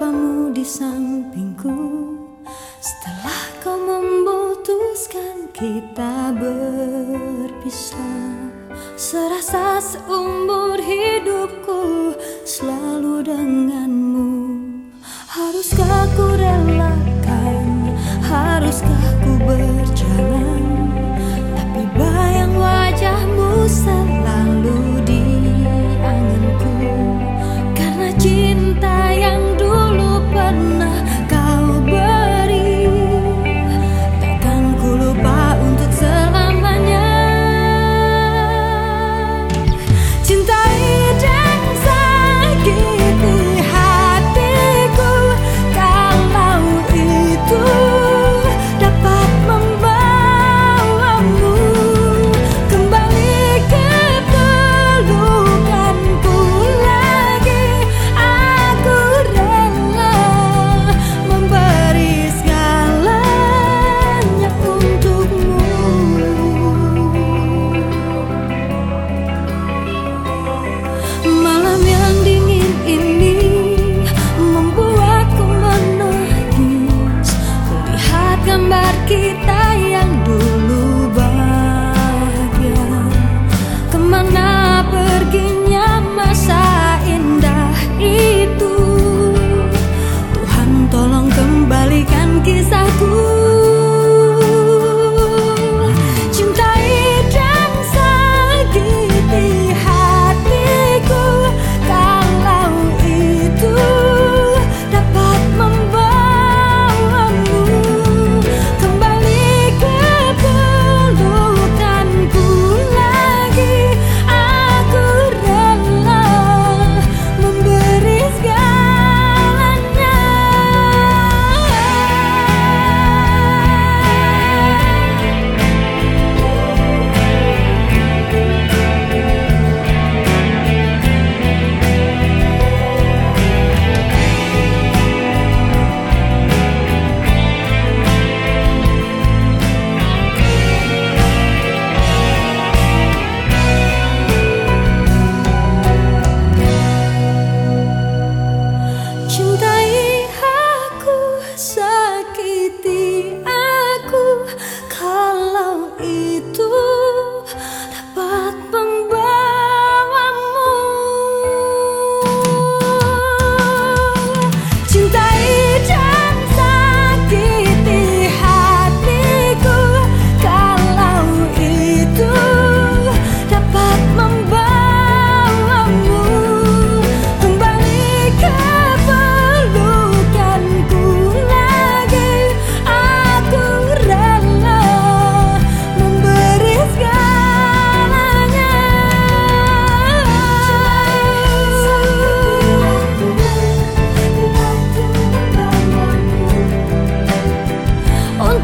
sapamu di sampingku. Setelah kau memutuskan kita berpisah Serasa seumur hidupku selalu denganmu. Haruskah ku relakan, haruskah ku ber barquita.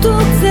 独自